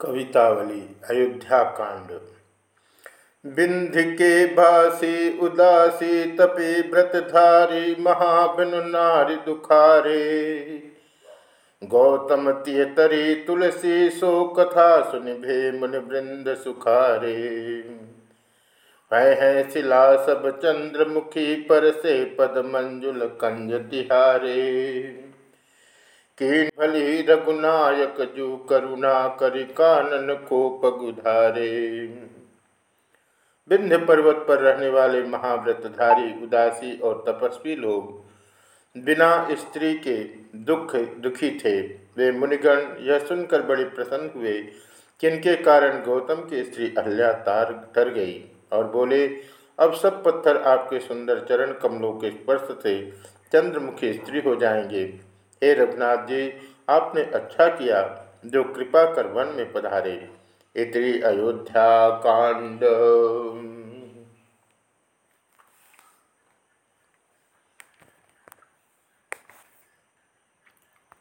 कवितावली अयोध्या कांड बिंध के बासी उदासी, तपे व्रतधारी, महाबिन नारी दुखारे। गौतम तियतरी, तुलसी सो कथा सुन भे मुन वृंद सुखारे है शिला सब चंद्रमुखी, पर से पद मंजुल कंज तिहारे। कीन भली रघुनायक जो करुणा करि कानन को पगुधारे विंध्य पर्वत पर रहने वाले महाव्रतधारी, उदासी और तपस्वी लोग बिना स्त्री के दुख दुखी थे। वे मुनिगण यह सुनकर बड़े प्रसन्न हुए किनके कारण गौतम की स्त्री अहल्या तार तर गई और बोले, अब सब पत्थर आपके सुंदर चरण कमलों के स्पर्श से चंद्रमुखी स्त्री हो जाएँगे। हे रघुनाथ जी, आपने अच्छा किया जो कृपा कर वन में पधारे। इतनी अयोध्या कांड।